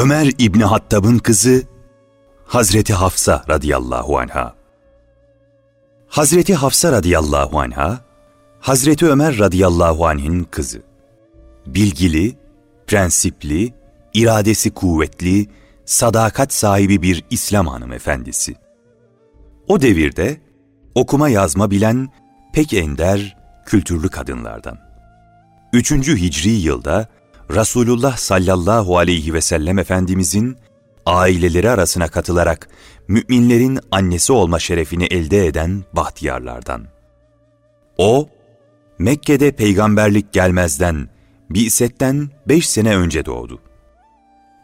Ömer İbni Hattab'ın kızı Hazreti Hafsa radıyallahu anha. Hazreti Hafsa radıyallahu anha, Hazreti Ömer radıyallahu anh'in kızı. Bilgili, prensipli, iradesi kuvvetli, sadakat sahibi bir İslam hanımefendisi. O devirde okuma yazma bilen pek ender, kültürlü kadınlardan. Üçüncü Hicri yılda Resulullah sallallahu aleyhi ve sellem Efendimizin aileleri arasına katılarak müminlerin annesi olma şerefini elde eden bahtiyarlardan. O, Mekke'de peygamberlik gelmezden, Bi'setten beş sene önce doğdu.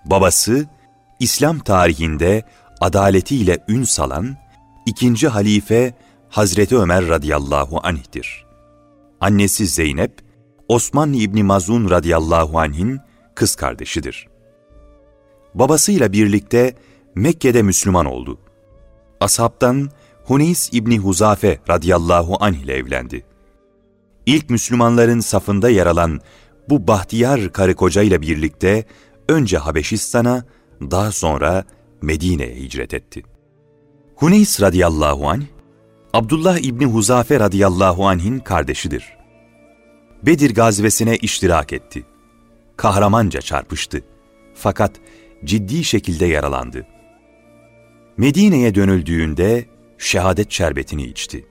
Babası, İslam tarihinde adaletiyle ün salan ikinci halife Hazreti Ömer radıyallahu anh'tir. Annesi Zeynep, Osman İbni Mazun radıyallahu anh'in kız kardeşidir. Babasıyla birlikte Mekke'de Müslüman oldu. Ashabtan Huneys İbni Huzafe radıyallahu anh ile evlendi. İlk Müslümanların safında yer alan bu bahtiyar karı koca ile birlikte önce Habeşistan'a, daha sonra Medine'ye hicret etti. Huneys radıyallahu anh, Abdullah İbni Huzafe radıyallahu anh'in kardeşidir. Bedir gazvesine iştirak etti. Kahramanca çarpıştı. Fakat ciddi şekilde yaralandı. Medine'ye dönüldüğünde şehadet şerbetini içti.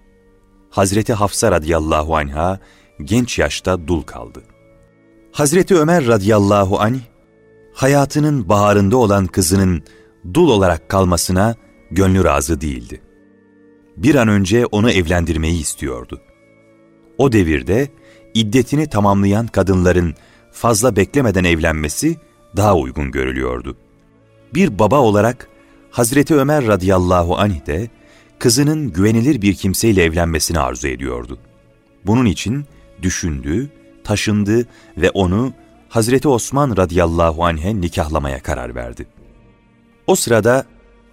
Hazreti Hafsa radıyallahu anha genç yaşta dul kaldı. Hazreti Ömer radıyallahu anh, hayatının baharında olan kızının dul olarak kalmasına gönlü razı değildi. Bir an önce onu evlendirmeyi istiyordu. O devirde iddetini tamamlayan kadınların fazla beklemeden evlenmesi daha uygun görülüyordu. Bir baba olarak Hazreti Ömer radıyallahu anh de kızının güvenilir bir kimseyle evlenmesini arzu ediyordu. Bunun için düşündü, taşındı ve onu Hazreti Osman radıyallahu anh'e nikahlamaya karar verdi. O sırada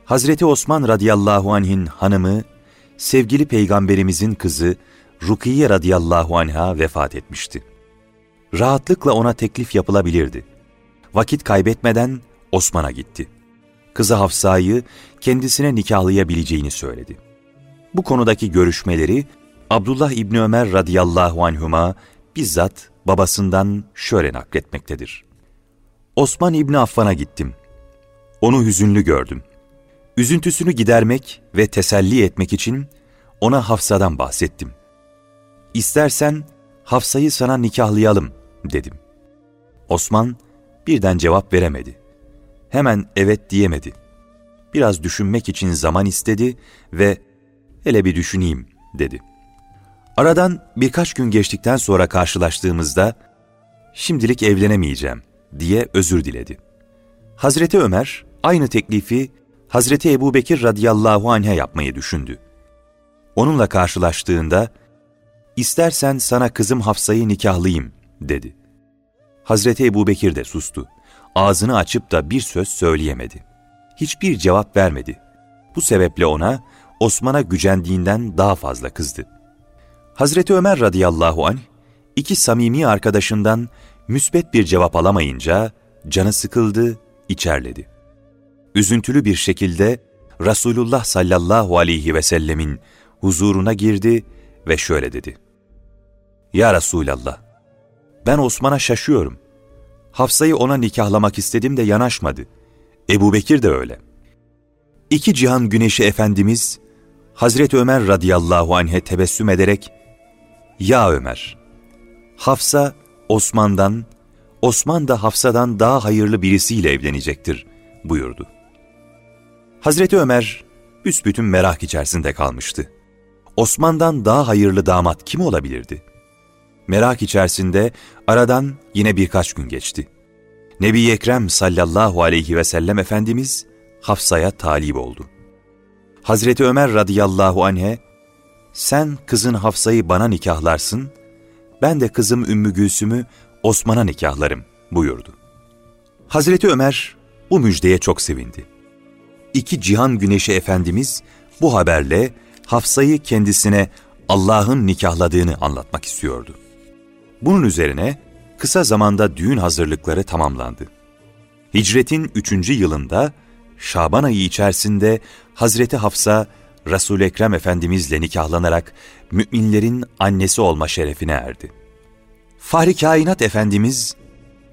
Hazreti Osman radıyallahu anh'in hanımı, sevgili peygamberimizin kızı Rukiye radıyallahu anh'a vefat etmişti. Rahatlıkla ona teklif yapılabilirdi. Vakit kaybetmeden Osman'a gitti. Kızı Hafsa'yı kendisine nikahlayabileceğini söyledi. Bu konudaki görüşmeleri Abdullah İbni Ömer radıyallahu anhuma bizzat babasından şöyle nakletmektedir. Osman İbni Affan'a gittim. Onu hüzünlü gördüm. Üzüntüsünü gidermek ve teselli etmek için ona Hafsa'dan bahsettim. İstersen Hafsa'yı sana nikahlayalım dedim. Osman birden cevap veremedi. Hemen evet diyemedi. Biraz düşünmek için zaman istedi ve hele bir düşüneyim dedi. Aradan birkaç gün geçtikten sonra karşılaştığımızda şimdilik evlenemeyeceğim diye özür diledi. Hazreti Ömer aynı teklifi Hazreti Ebu Bekir radıyallahu anh'a yapmayı düşündü. Onunla karşılaştığında, istersen sana kızım Hafsa'yı nikahlayayım dedi. Hazreti Ebu Bekir de sustu. Ağzını açıp da bir söz söyleyemedi. Hiçbir cevap vermedi. Bu sebeple ona Osman'a gücendiğinden daha fazla kızdı. Hazreti Ömer radıyallahu anh, iki samimi arkadaşından müsbet bir cevap alamayınca canı sıkıldı, içerledi. Üzüntülü bir şekilde Resulullah sallallahu aleyhi ve sellemin huzuruna girdi ve şöyle dedi. Ya Resulallah, ben Osman'a şaşıyorum. Hafsa'yı ona nikahlamak istedim de yanaşmadı. Ebu Bekir de öyle. İki cihan güneşi Efendimiz, Hazreti Ömer radıyallahu anh'e tebessüm ederek, Ya Ömer, Hafsa Osman'dan, Osman da Hafsa'dan daha hayırlı birisiyle evlenecektir buyurdu. Hazreti Ömer büsbütün merak içerisinde kalmıştı. Osman'dan daha hayırlı damat kim olabilirdi? Merak içerisinde aradan yine birkaç gün geçti. Nebi Ekrem sallallahu aleyhi ve sellem Efendimiz Hafsa'ya talip oldu. Hazreti Ömer radıyallahu anh'e sen kızın Hafsa'yı bana nikahlarsın, ben de kızım Ümmü Gülsüm'ü Osman'a nikahlarım buyurdu. Hazreti Ömer bu müjdeye çok sevindi. İki cihan güneşi Efendimiz bu haberle Hafsa'yı kendisine Allah'ın nikahladığını anlatmak istiyordu. Bunun üzerine kısa zamanda düğün hazırlıkları tamamlandı. Hicretin üçüncü yılında Şaban ayı içerisinde Hazreti Hafsa Resul-i Ekrem Efendimizle nikahlanarak müminlerin annesi olma şerefine erdi. Fahri Kainat Efendimiz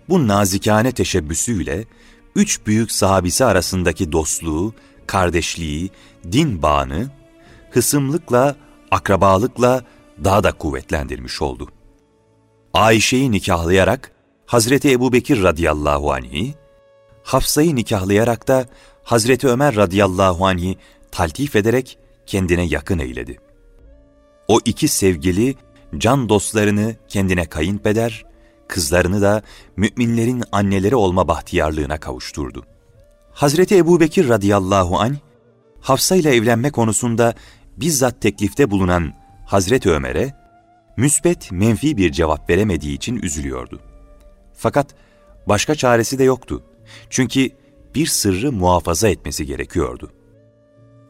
bu nazikane teşebbüsüyle üç büyük sahabisi arasındaki dostluğu, kardeşliği, din bağını, hısımlıkla, akrabalıkla daha da kuvvetlendirmiş oldu. Ayşe'yi nikahlayarak Hazreti Ebubekir radıyallahu anh'i, Hafsa'yı nikahlayarak da Hazreti Ömer radıyallahu anh'i taltif ederek kendine yakın eyledi. O iki sevgili can dostlarını kendine kayınpeder, kızlarını da müminlerin anneleri olma bahtiyarlığına kavuşturdu. Hazreti Ebubekir radıyallahu anh, Hafsa ile evlenme konusunda bizzat teklifte bulunan Hazreti Ömer'e müsbet menfi bir cevap veremediği için üzülüyordu. Fakat başka çaresi de yoktu. Çünkü bir sırrı muhafaza etmesi gerekiyordu.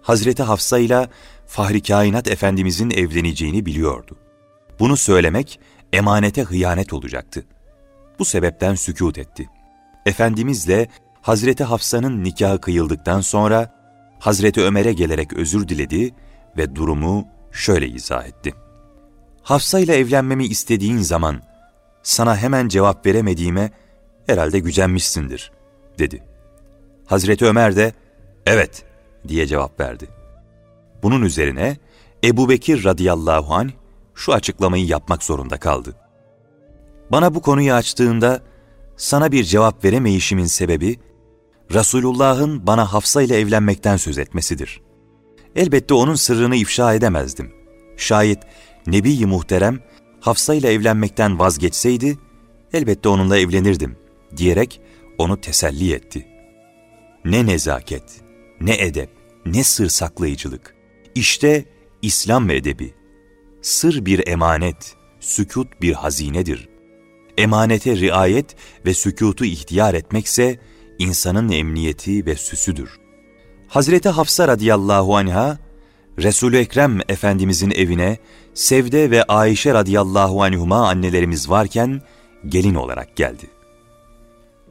Hazreti Hafsa ile Fahri Kainat Efendimizin evleneceğini biliyordu. Bunu söylemek emanete hıyanet olacaktı. Bu sebepten sükut etti. Efendimizle Hazreti Hafsa'nın nikahı kıyıldıktan sonra Hazreti Ömer'e gelerek özür diledi ve durumu şöyle izah etti. Hafsa ile evlenmemi istediğin zaman sana hemen cevap veremediğime herhalde gücenmişsindir, dedi. Hazreti Ömer de, evet, diye cevap verdi. Bunun üzerine Ebu Bekir radıyallahu anh şu açıklamayı yapmak zorunda kaldı. Bana bu konuyu açtığında sana bir cevap veremeyişimin sebebi Resulullah'ın bana Hafsa ile evlenmekten söz etmesidir. Elbette onun sırrını ifşa edemezdim. Şayet Nebi-i Muhterem Hafsa ile evlenmekten vazgeçseydi, elbette onunla evlenirdim diyerek onu teselli etti. Ne nezaket, ne edep, ne sır saklayıcılık. İşte İslam edebi. Sır bir emanet, sükut bir hazinedir. Emanete riayet ve sükutu ihtiyar etmekse insanın emniyeti ve süsüdür. Hazreti Hafsa radıyallahu anha, Resul-ü Ekrem Efendimizin evine Sevde ve Ayşe radıyallahu anhuma annelerimiz varken gelin olarak geldi.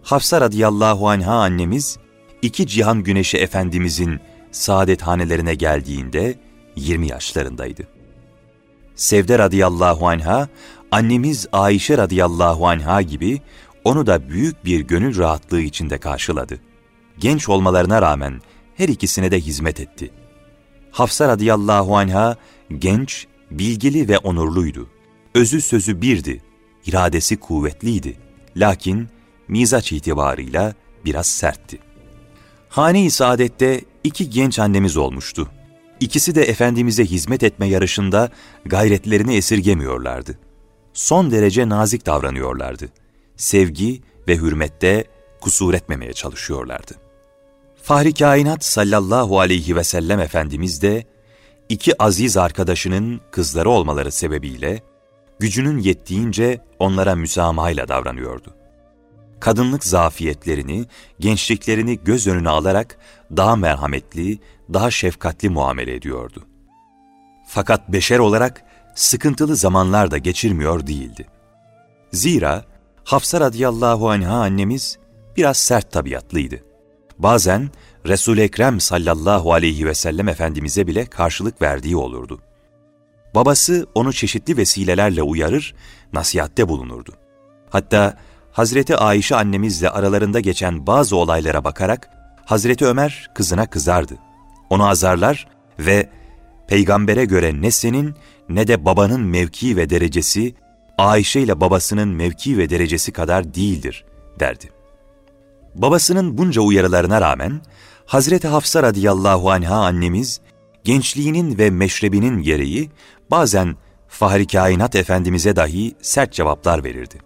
Hafsa radıyallahu anha annemiz, iki cihan güneşi Efendimizin saadet hanelerine geldiğinde 20 yaşlarındaydı. Sevde radıyallahu anha, annemiz Ayşe radıyallahu anha gibi onu da büyük bir gönül rahatlığı içinde karşıladı. Genç olmalarına rağmen her ikisine de hizmet etti. Hafsa radıyallahu anha genç, bilgili ve onurluydu. Özü sözü birdi, iradesi kuvvetliydi. Lakin mizaç itibarıyla biraz sertti. Hane-i Saadet'te iki genç annemiz olmuştu. İkisi de Efendimiz'e hizmet etme yarışında gayretlerini esirgemiyorlardı. Son derece nazik davranıyorlardı. Sevgi ve hürmette kusur etmemeye çalışıyorlardı. Fahri Kainat sallallahu aleyhi ve sellem Efendimiz de iki aziz arkadaşının kızları olmaları sebebiyle gücünün yettiğince onlara müsamahayla davranıyordu. Kadınlık zafiyetlerini, gençliklerini göz önüne alarak daha merhametli, daha şefkatli muamele ediyordu. Fakat beşer olarak sıkıntılı zamanlar da geçirmiyor değildi. Zira Hafsa radıyallahu anha annemiz biraz sert tabiatlıydı. Bazen Resul-i Ekrem sallallahu aleyhi ve sellem Efendimiz'e bile karşılık verdiği olurdu. Babası onu çeşitli vesilelerle uyarır, nasihatte bulunurdu. Hatta Hazreti Ayşe annemizle aralarında geçen bazı olaylara bakarak Hazreti Ömer kızına kızardı. Onu azarlar ve peygambere göre ne senin ne de babanın mevki ve derecesi Ayşe ile babasının mevki ve derecesi kadar değildir derdi. Babasının bunca uyarılarına rağmen Hazreti Hafsa radıyallahu anha annemiz gençliğinin ve meşrebinin gereği bazen Fahri Kainat Efendimiz'e dahi sert cevaplar verirdi.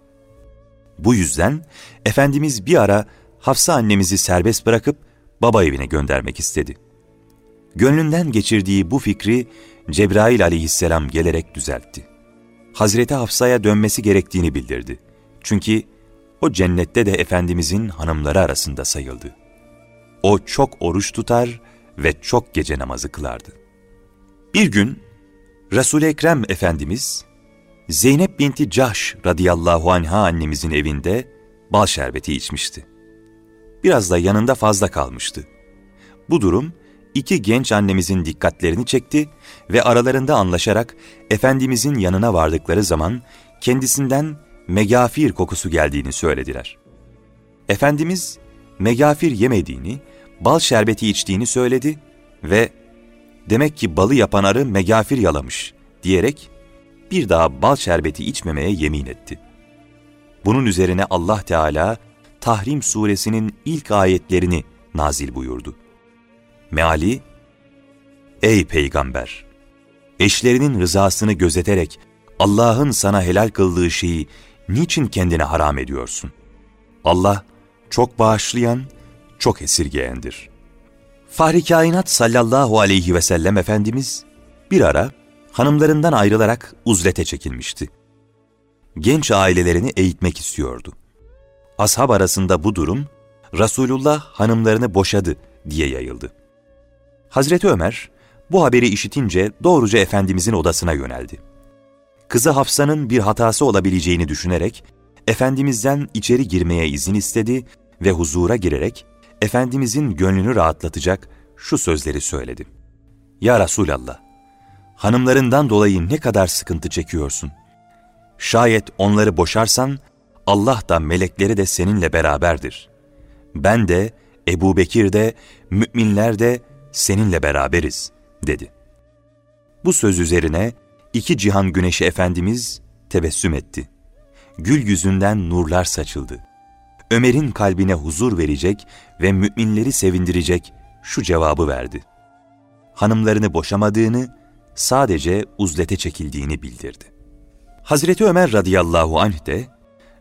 Bu yüzden Efendimiz bir ara Hafsa annemizi serbest bırakıp baba evine göndermek istedi. Gönlünden geçirdiği bu fikri Cebrail aleyhisselam gelerek düzeltti. Hazreti Hafsa'ya dönmesi gerektiğini bildirdi. Çünkü o cennette de Efendimizin hanımları arasında sayıldı. O çok oruç tutar ve çok gece namazı kılardı. Bir gün Resul-i Ekrem Efendimiz, Zeynep binti Cahş radıyallahu anha annemizin evinde bal şerbeti içmişti. biraz da yanında fazla kalmıştı. Bu durum iki genç annemizin dikkatlerini çekti ve aralarında anlaşarak Efendimizin yanına vardıkları zaman kendisinden megafir kokusu geldiğini söylediler. Efendimiz megafir yemediğini, bal şerbeti içtiğini söyledi ve demek ki balı yapan arı megafir yalamış diyerek bir daha bal şerbeti içmemeye yemin etti. Bunun üzerine Allah Teala Tahrim suresinin ilk ayetlerini nazil buyurdu. Meali, Ey Peygamber! Eşlerinin rızasını gözeterek Allah'ın sana helal kıldığı şeyi niçin kendine haram ediyorsun? Allah çok bağışlayan, çok esirgeyendir. Fahri Kainat sallallahu aleyhi ve sellem Efendimiz bir ara hanımlarından ayrılarak uzlete çekilmişti. Genç ailelerini eğitmek istiyordu. Ashab arasında bu durum Resulullah hanımlarını boşadı diye yayıldı. Hazreti Ömer bu haberi işitince doğruca Efendimizin odasına yöneldi. Kızı Hafsa'nın bir hatası olabileceğini düşünerek Efendimiz'den içeri girmeye izin istedi ve huzura girerek Efendimizin gönlünü rahatlatacak şu sözleri söyledi. Ya Resulallah, hanımlarından dolayı ne kadar sıkıntı çekiyorsun? Şayet onları boşarsan, Allah da melekleri de seninle beraberdir. Ben de, Ebu Bekir de, müminler de seninle beraberiz, dedi. Bu söz üzerine iki cihan güneşi Efendimiz tebessüm etti. Gül yüzünden nurlar saçıldı. Ömer'in kalbine huzur verecek ve müminleri sevindirecek şu cevabı verdi. Hanımlarını boşamadığını, sadece uzlete çekildiğini bildirdi. Hazreti Ömer radıyallahu anh de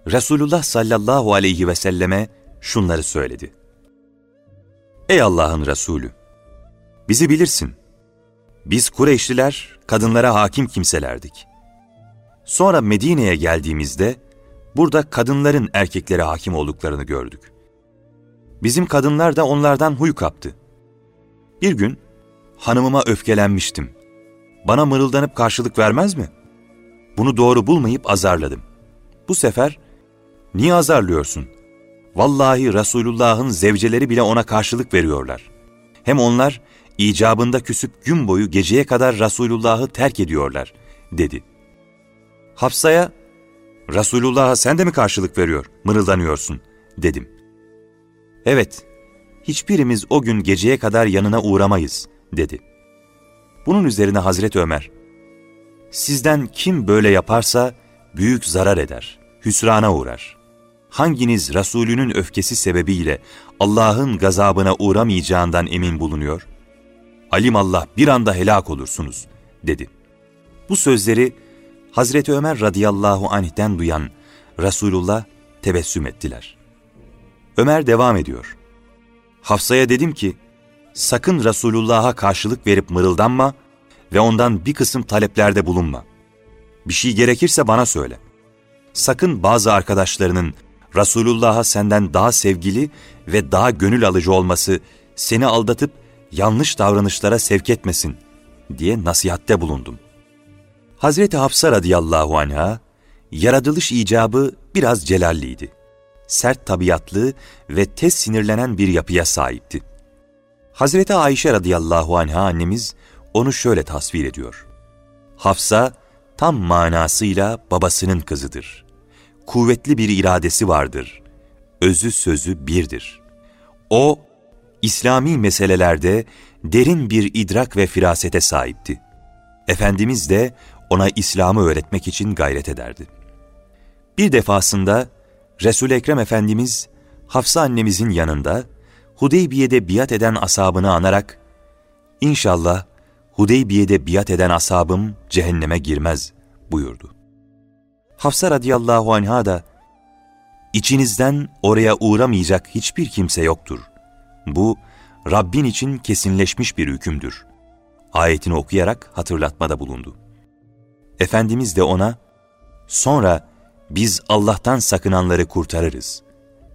Resulullah sallallahu aleyhi ve selleme şunları söyledi. Ey Allah'ın Resulü! Bizi bilirsin. Biz Kureyşliler kadınlara hakim kimselerdik. Sonra Medine'ye geldiğimizde burada kadınların erkeklere hakim olduklarını gördük. Bizim kadınlar da onlardan huy kaptı. Bir gün hanımıma öfkelenmiştim. Bana mırıldanıp karşılık vermez mi? Bunu doğru bulmayıp azarladım. Bu sefer, niye azarlıyorsun? Vallahi Resulullah'ın zevceleri bile ona karşılık veriyorlar. Hem onlar icabında küsüp gün boyu geceye kadar Resulullah'ı terk ediyorlar, dedi. Hafsa'ya, Resulullah'a sen de mi karşılık veriyor, mırıldanıyorsun, dedim. Evet, hiçbirimiz o gün geceye kadar yanına uğramayız, dedi. Bunun üzerine Hazreti Ömer, sizden kim böyle yaparsa büyük zarar eder, hüsrana uğrar. Hanginiz Resulünün öfkesi sebebiyle Allah'ın gazabına uğramayacağından emin bulunuyor? Alim Allah bir anda helak olursunuz, dedi. Bu sözleri Hazreti Ömer radıyallahu anh'ten duyan Resulullah tebessüm ettiler. Ömer devam ediyor. Hafsa'ya dedim ki, sakın Resulullah'a karşılık verip mırıldanma ve ondan bir kısım taleplerde bulunma. Bir şey gerekirse bana söyle. Sakın bazı arkadaşlarının Resulullah'a senden daha sevgili ve daha gönül alıcı olması seni aldatıp yanlış davranışlara sevk etmesin diye nasihatte bulundum. Hazreti Hafsa radıyallahu anha, yaratılış icabı biraz celalliydi. Sert tabiatlı ve tez sinirlenen bir yapıya sahipti. Hazreti Ayşe radıyallahu anha annemiz onu şöyle tasvir ediyor. Hafsa tam manasıyla babasının kızıdır. Kuvvetli bir iradesi vardır. Özü sözü birdir. O, İslami meselelerde derin bir idrak ve firasete sahipti. Efendimiz de ona İslam'ı öğretmek için gayret ederdi. Bir defasında Resul-i Ekrem Efendimiz Hafsa annemizin yanında Hudeybiye'de biat eden asabını anarak İnşallah Hudeybiye'de biat eden asabım cehenneme girmez buyurdu. Hafsa radıyallahu anha da İçinizden oraya uğramayacak hiçbir kimse yoktur. Bu Rabbin için kesinleşmiş bir hükümdür. Ayetini okuyarak hatırlatmada bulundu. Efendimiz de ona, sonra biz Allah'tan sakınanları kurtarırız.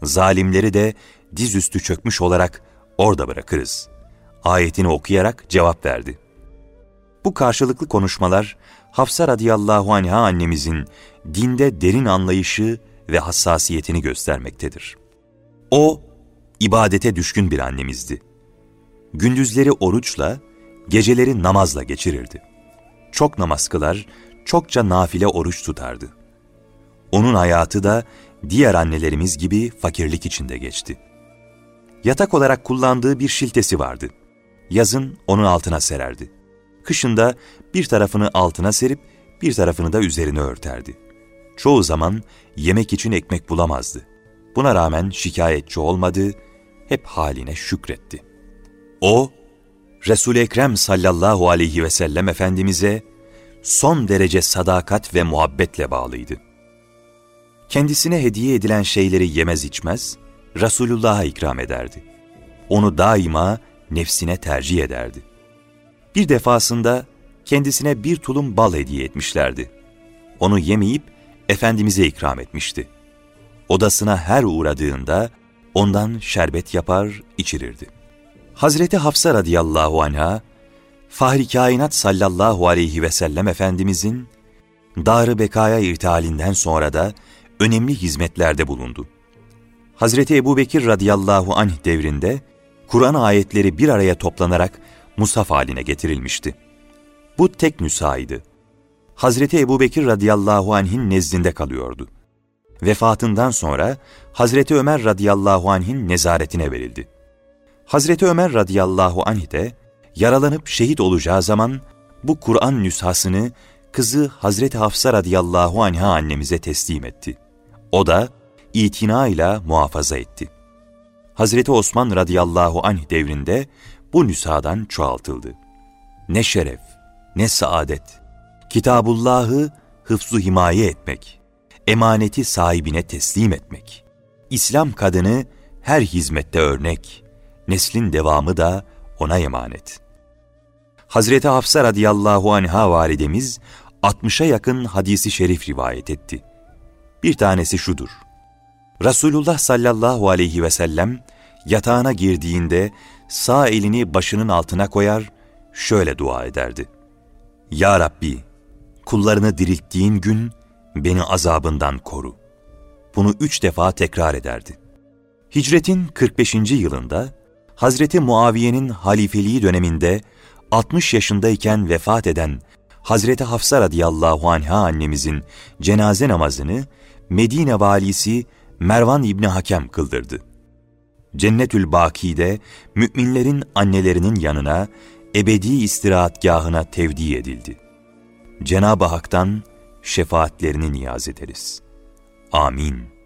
Zalimleri de dizüstü çökmüş olarak orada bırakırız. Ayetini okuyarak cevap verdi. Bu karşılıklı konuşmalar Hafsa radıyallahu anha annemizin dinde derin anlayışı ve hassasiyetini göstermektedir. O, ibadete düşkün bir annemizdi. Gündüzleri oruçla, geceleri namazla geçirirdi. Çok namaz kılar, çokça nafile oruç tutardı. Onun hayatı da diğer annelerimiz gibi fakirlik içinde geçti. Yatak olarak kullandığı bir şiltesi vardı. Yazın onun altına sererdi. Kışında bir tarafını altına serip bir tarafını da üzerine örterdi. Çoğu zaman yemek için ekmek bulamazdı. Buna rağmen şikayetçi olmadı, hep haline şükretti. O, Resul-i Ekrem sallallahu aleyhi ve sellem Efendimiz'e son derece sadakat ve muhabbetle bağlıydı. Kendisine hediye edilen şeyleri yemez içmez, Resulullah'a ikram ederdi. Onu daima nefsine tercih ederdi. Bir defasında kendisine bir tulum bal hediye etmişlerdi. Onu yemeyip Efendimiz'e ikram etmişti. Odasına her uğradığında ondan şerbet yapar, içirirdi. Hazreti Hafsa radıyallahu anha, Fahri Kainat sallallahu aleyhi ve sellem Efendimizin Dar-ı Bekaya irtihalinden sonra da önemli hizmetlerde bulundu. Hazreti Ebu Bekir radıyallahu anh devrinde Kur'an ayetleri bir araya toplanarak musaf haline getirilmişti. Bu tek nüshaydı. Hazreti Ebu Bekir radıyallahu anh'in nezdinde kalıyordu. Vefatından sonra Hazreti Ömer radıyallahu anh'in nezaretine verildi. Hazreti Ömer radıyallahu anh de yaralanıp şehit olacağı zaman bu Kur'an nüshasını kızı Hazreti Hafsa radıyallahu anha annemize teslim etti. O da itinayla muhafaza etti. Hazreti Osman radıyallahu anh devrinde bu nüshadan çoğaltıldı. Ne şeref, ne saadet. Kitabullah'ı hıfzu himaye etmek, emaneti sahibine teslim etmek. İslam kadını her hizmette örnek, neslin devamı da ona emanet. Hazreti Hafsa radıyallahu anha validemiz 60'a yakın hadisi şerif rivayet etti. Bir tanesi şudur. Resulullah sallallahu aleyhi ve sellem yatağına girdiğinde sağ elini başının altına koyar, şöyle dua ederdi. Ya Rabbi, kullarını dirilttiğin gün beni azabından koru. Bunu üç defa tekrar ederdi. Hicretin 45. yılında Hazreti Muaviye'nin halifeliği döneminde 60 yaşındayken vefat eden Hazreti Hafsa radıyallahu anha annemizin cenaze namazını Medine valisi Mervan İbni Hakem kıldırdı. Cennetül Baki'de müminlerin annelerinin yanına ebedi istirahatgahına tevdi edildi. Cenab-ı Hak'tan şefaatlerini niyaz ederiz. Amin.